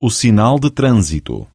o sinal de trânsito.